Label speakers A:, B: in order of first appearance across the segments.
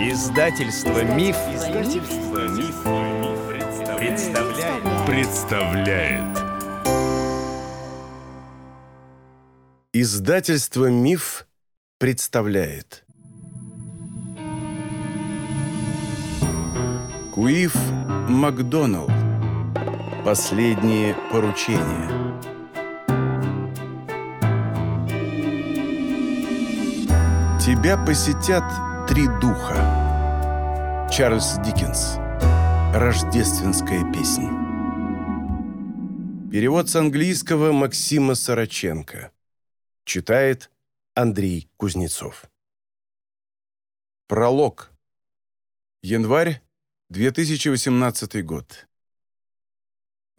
A: Издательство Миф, Издательство Миф, представляет. представляет. Издательство Миф представляет. Куиф Макдоналл. Последние поручения. Тебя посетят три духа. Чарльз Диккенс. Рождественская песня. Перевод с английского Максима Сороченко. Читает Андрей Кузнецов. Пролог. Январь 2018 год.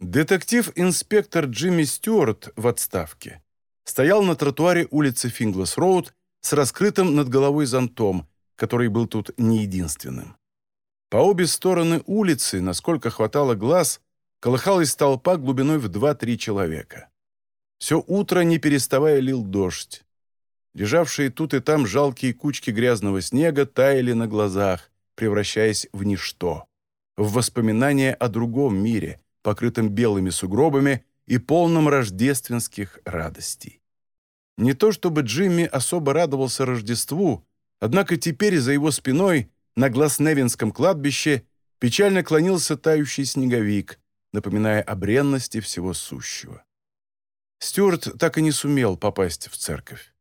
A: Детектив-инспектор Джимми Стюарт в отставке стоял на тротуаре улицы Финглас-Роуд с раскрытым над головой зонтом, который был тут не единственным. По обе стороны улицы, насколько хватало глаз, колыхалась толпа глубиной в 2-3 человека. Все утро, не переставая, лил дождь. Лежавшие тут и там жалкие кучки грязного снега таяли на глазах, превращаясь в ничто, в воспоминания о другом мире, покрытом белыми сугробами и полном рождественских радостей. Не то чтобы Джимми особо радовался Рождеству, однако теперь за его спиной на Гласневинском кладбище печально клонился тающий снеговик, напоминая о бренности всего сущего. Стюарт так и не сумел попасть в церковь.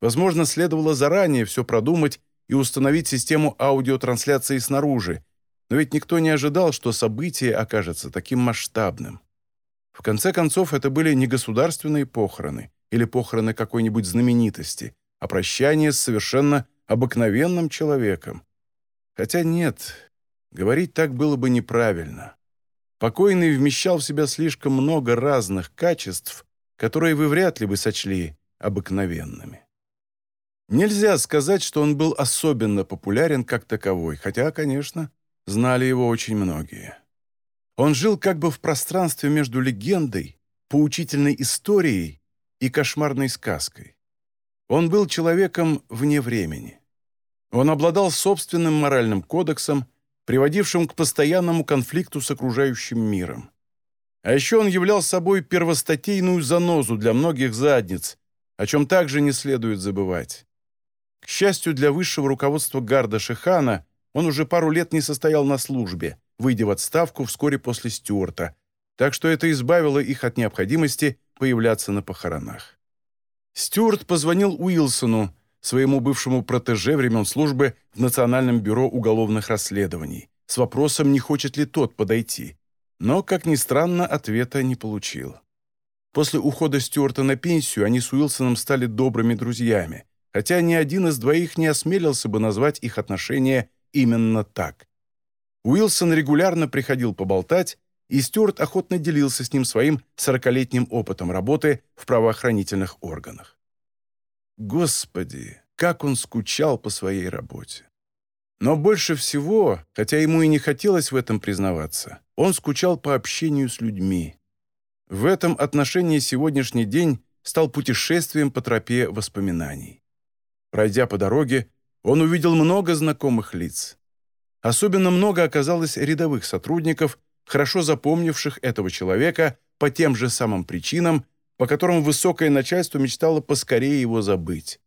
A: Возможно, следовало заранее все продумать и установить систему аудиотрансляции снаружи, но ведь никто не ожидал, что событие окажется таким масштабным. В конце концов, это были не государственные похороны или похороны какой-нибудь знаменитости, а прощание с совершенно обыкновенным человеком. Хотя нет, говорить так было бы неправильно. Покойный вмещал в себя слишком много разных качеств, которые вы вряд ли бы сочли обыкновенными. Нельзя сказать, что он был особенно популярен как таковой, хотя, конечно, знали его очень многие. Он жил как бы в пространстве между легендой, поучительной историей и кошмарной сказкой. Он был человеком вне времени. Он обладал собственным моральным кодексом, приводившим к постоянному конфликту с окружающим миром. А еще он являл собой первостатейную занозу для многих задниц, о чем также не следует забывать. К счастью для высшего руководства Гарда Шихана, он уже пару лет не состоял на службе, выйдя в отставку вскоре после Стюарта, так что это избавило их от необходимости появляться на похоронах. Стюарт позвонил Уилсону, своему бывшему протеже времен службы в Национальном бюро уголовных расследований, с вопросом, не хочет ли тот подойти. Но, как ни странно, ответа не получил. После ухода Стюарта на пенсию они с Уилсоном стали добрыми друзьями, хотя ни один из двоих не осмелился бы назвать их отношения именно так. Уилсон регулярно приходил поболтать, и Стюарт охотно делился с ним своим сорокалетним опытом работы в правоохранительных органах. Господи, как он скучал по своей работе! Но больше всего, хотя ему и не хотелось в этом признаваться, он скучал по общению с людьми. В этом отношении сегодняшний день стал путешествием по тропе воспоминаний. Пройдя по дороге, он увидел много знакомых лиц. Особенно много оказалось рядовых сотрудников, хорошо запомнивших этого человека по тем же самым причинам, по которым высокое начальство мечтало поскорее его забыть.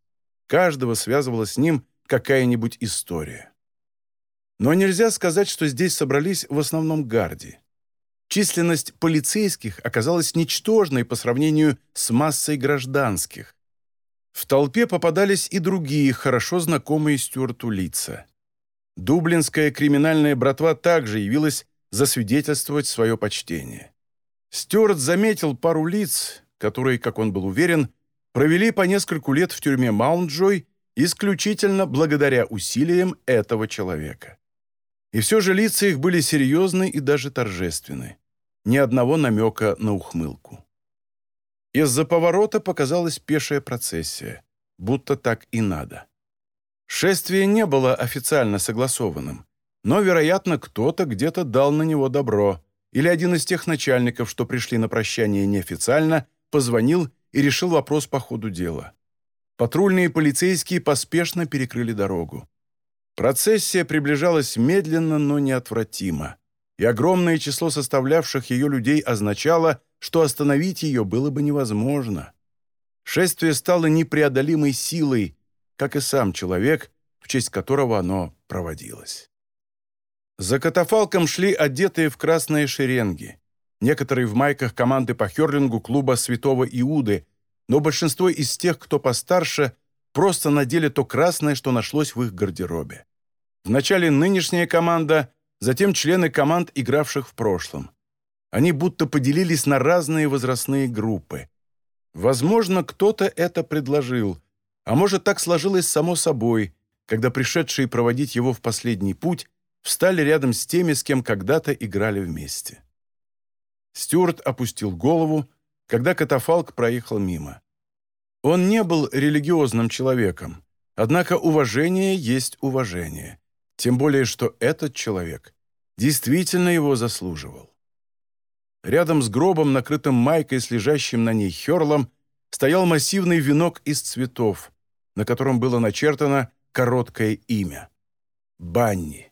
A: Каждого связывала с ним какая-нибудь история. Но нельзя сказать, что здесь собрались в основном гарди. Численность полицейских оказалась ничтожной по сравнению с массой гражданских. В толпе попадались и другие, хорошо знакомые Стюарту лица. Дублинская криминальная братва также явилась засвидетельствовать свое почтение. Стюарт заметил пару лиц, которые, как он был уверен, провели по нескольку лет в тюрьме Маунджой исключительно благодаря усилиям этого человека. И все же лица их были серьезны и даже торжественны. Ни одного намека на ухмылку. Из-за поворота показалась пешая процессия, будто так и надо. Шествие не было официально согласованным, но, вероятно, кто-то где-то дал на него добро, или один из тех начальников, что пришли на прощание неофициально, позвонил и решил вопрос по ходу дела. Патрульные полицейские поспешно перекрыли дорогу. Процессия приближалась медленно, но неотвратимо, и огромное число составлявших ее людей означало, что остановить ее было бы невозможно. Шествие стало непреодолимой силой, как и сам человек, в честь которого оно проводилось. За катафалком шли одетые в красные шеренги. Некоторые в майках команды по херлингу клуба Святого Иуды, но большинство из тех, кто постарше, просто надели то красное, что нашлось в их гардеробе. Вначале нынешняя команда, затем члены команд, игравших в прошлом. Они будто поделились на разные возрастные группы. Возможно, кто-то это предложил, а может, так сложилось само собой, когда пришедшие проводить его в последний путь встали рядом с теми, с кем когда-то играли вместе. Стюарт опустил голову, когда катафалк проехал мимо. Он не был религиозным человеком, однако уважение есть уважение, тем более что этот человек действительно его заслуживал. Рядом с гробом, накрытым майкой с лежащим на ней херлом, стоял массивный венок из цветов, на котором было начертано короткое имя — Банни.